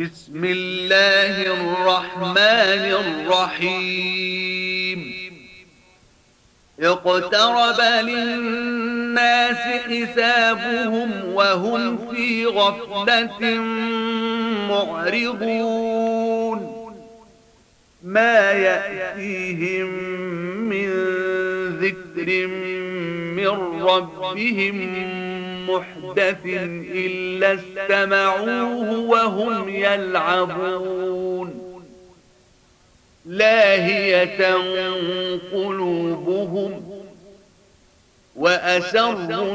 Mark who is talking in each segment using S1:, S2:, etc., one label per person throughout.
S1: بسم الله الرحمن الرحيم. اقترب للناس حسابهم وهم في غفلة معرضون. ما يأتيهم من ذكر من ربهم محدث إلا استمعوه وهم يلعبون. لاهية قلوبهم وأسروا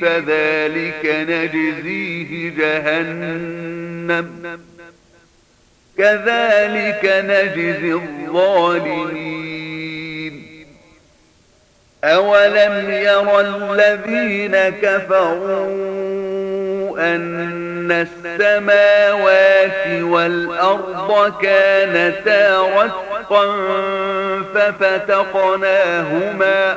S1: فذلك نجزيه جهنم. كذلك نجزي الظالمين. أولم يرى الذين كفروا أن السماوات والأرض كانتا رتقا ففتقناهما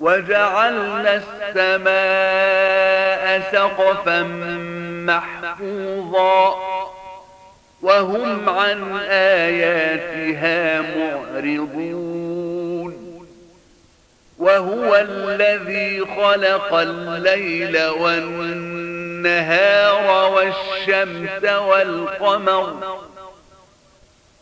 S1: وجعلنا السماء سقفا محفوظا وهم عن آياتها معرضون وهو الذي خلق الليل والنهار والشمس والقمر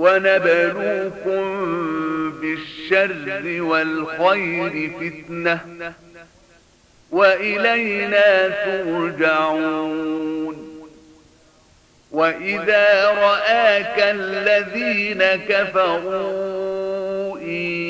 S1: ونبلوكم بالشر والخير فتنة وإلينا ترجعون وإذا رآك الذين كفروا إن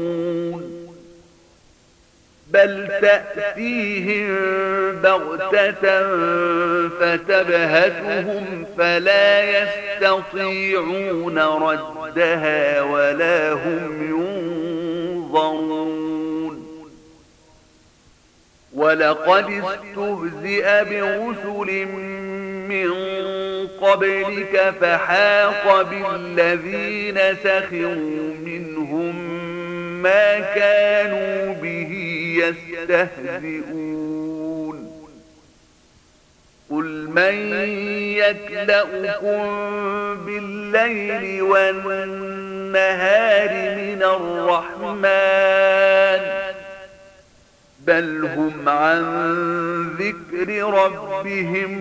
S1: بل تأتيهم بغتة فتبهتهم فلا يستطيعون ردها ولا هم ينظرون ولقد استهزئ برسل من قبلك فحاق بالذين سخروا منهم ما كانوا به يستهزئون. قل من يكلأكم بالليل والنهار من الرحمن بل هم عن ذكر ربهم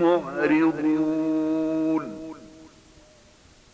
S1: معرضون.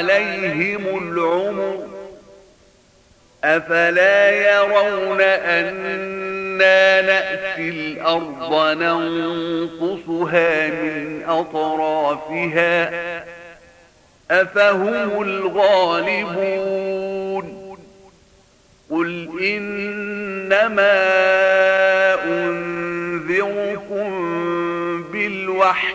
S1: عليهم العمر أفلا يرون أنا نأتي الأرض ننقصها من أطرافها أفهم الغالبون قل إنما أنذركم بالوحي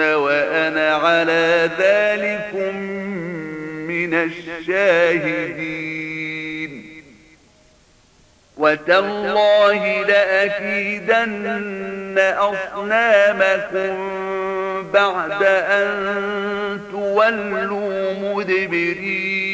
S1: وأنا على ذلك من الشاهدين. وتالله لأكيدن أصنامكم بعد أن تولوا مدبرين.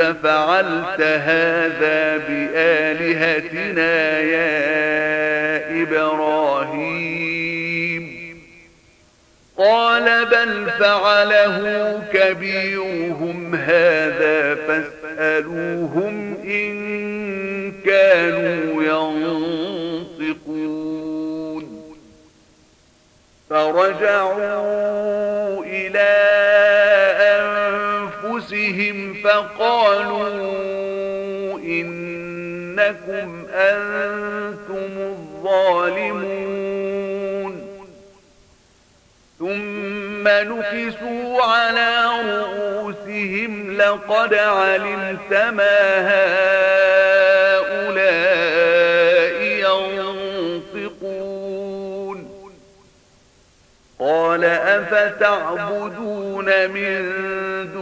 S1: فعلت هذا بآلهتنا يا إبراهيم. قال بل فعله كبيرهم هذا فاسألوهم إن كانوا ينطقون. فرجعوا فقالوا إنكم أنتم الظالمون. ثم نكسوا على رؤوسهم لقد علمت ما هؤلاء ينطقون. قال أفتعبدون من دون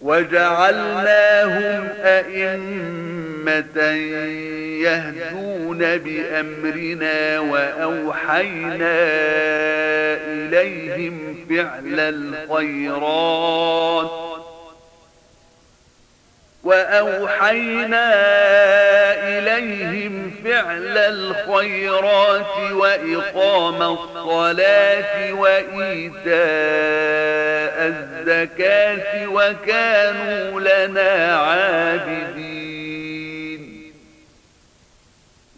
S1: وجعلناهم أئمة يهدون بأمرنا وأوحينا إليهم فعل الخيرات وأوحينا إليهم فعل الخيرات وإقام الصلاة وإيتاء الزكاة وكانوا لنا عابدين.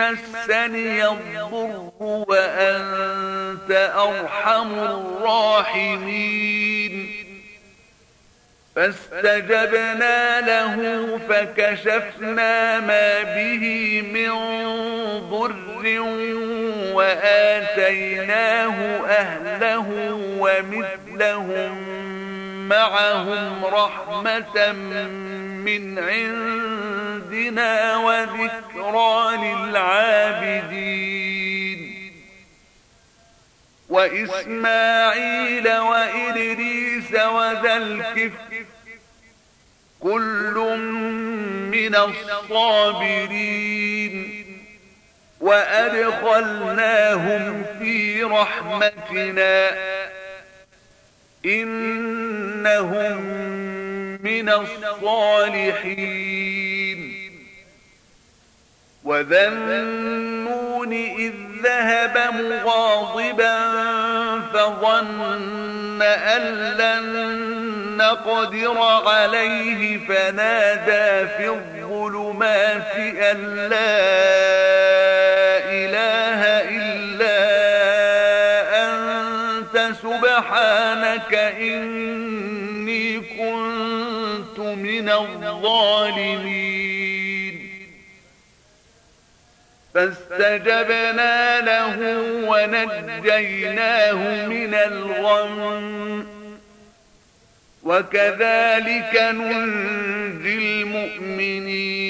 S1: مسني الضر وأنت أرحم الراحمين. فاستجبنا له فكشفنا ما به من ضر وآتيناه أهله ومثلهم معهم رحمة من عندنا وذكرى للعابدين. وإسماعيل وإدريس وذا الكفر كل من الصابرين. وأدخلناهم في رحمتنا. إنهم من الصالحين. وذنون إذ ذهب مغاضبا فظن أن لن نقدر عليه. فنادى في الظلمات أن لا الظالمين. فاستجبنا له ونجيناه من الغم. وكذلك ننجي المؤمنين.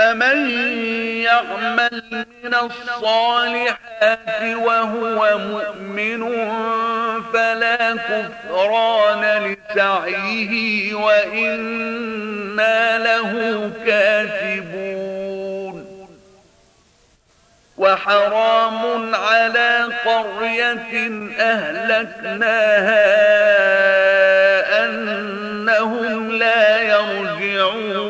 S1: فمن يعمل من الصالحات وهو مؤمن فلا كفران لسعيه وإنا له كاتبون. وحرام على قرية أهلكناها أنهم لا يرجعون.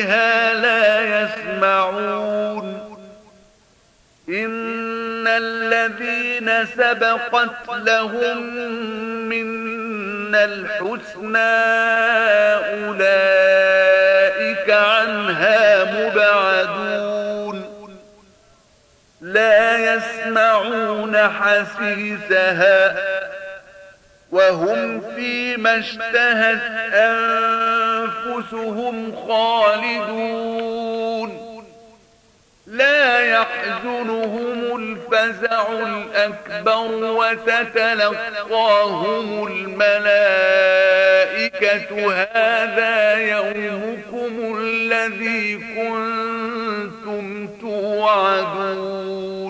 S1: فيها لا يسمعون. إن الذين سبقت لهم من الحسنى أولئك عنها مبعدون. لا يسمعون حسيسها وهم فيما اشتهت أنفسهم خالدون. لا يحزنهم الفزع الأكبر وتتلقاهم الملائكة. هذا يومكم الذي كنتم توعدون.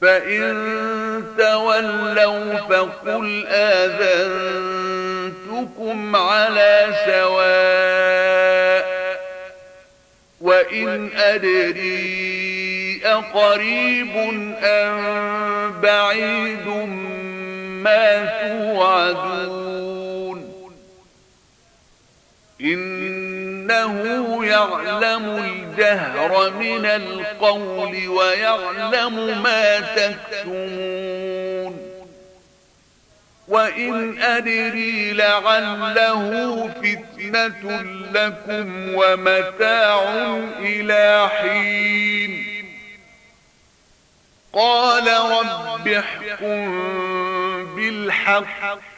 S1: فإن تولوا فقل آذنتكم على سواء وإن أدري أقريب أم بعيد ما توعدون إنه يعلم الجهر من القول ويعلم ما تكتمون. وإن أدري لعله فتنة لكم ومتاع إلى حين. قال رب احكم بالحق.